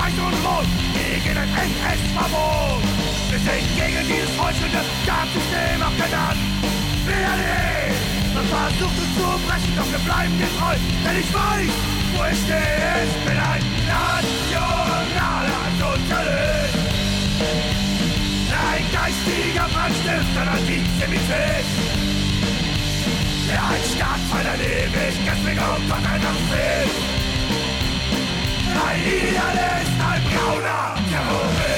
weiß und rot, gegen ein NS-Verbot. Wir sind gegen dieses heuchelnde Staatssystem abgenannt. Wir nicht! Man versucht uns zu brechen, doch wir bleiben dir denn ich weiß, wo ich stehe. Ich bin ein nationaler Sozialist. Ein geistiger Brandstifter, Antisemität. Der ein Staat voller Ewigkeit, um Gott einfach fehlt. Ein Idealist, ein brauner Terrorist.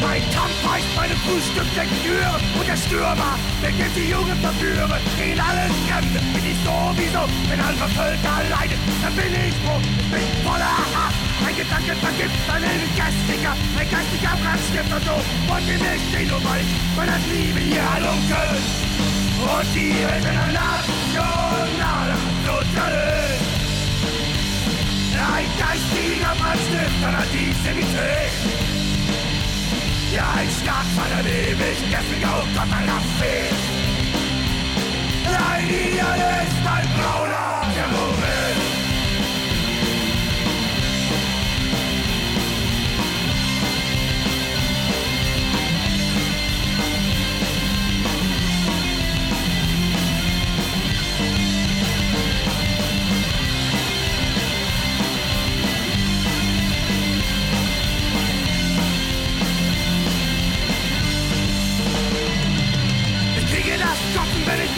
Mein Kampf heißt meine Frühstücklektüre und der Stürmer, der gibt die Jugend verführe, in alles Fremde bin ich sowieso, wenn andere Völker leiden, dann bin ich froh, ich bin. Mein Gedanke vergibt einen Geistiger, ein geistiger Brandstifter so, wollt ihr mich sehen, nur weil ich meiner Liebe hier halunken. Und die Welt ein nationaler Sozialist. Ein geistiger Brandstifter, Antisemität. Ja, ein Staat voller Ewigkeit, oh Gott, ein Affekt. Ein Idealist, ein brauner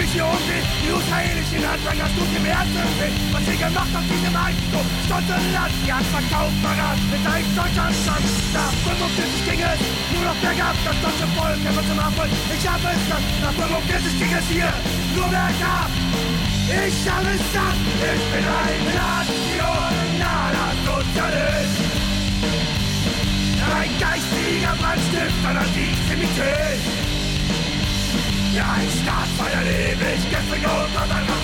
mich hier umsehe. Die israelischen Handlanger tut im Herzen weh. Was sie gemacht auf diesem Eigentum. Stundenlang, die hat verkauft, verrat. Mit einem Deutschland stand. Nach 45 ging es nur noch bergab. Das deutsche Volk kämpft zum Erfolg. Ich habe es satt. Nach 45 ging es hier nur bergab. Ich habe es satt. Ich bin ein nationaler Sozialist. Ein geistiger Brandstift an Antisemität. Ja, ein Staat voller Ewigkeit, und ein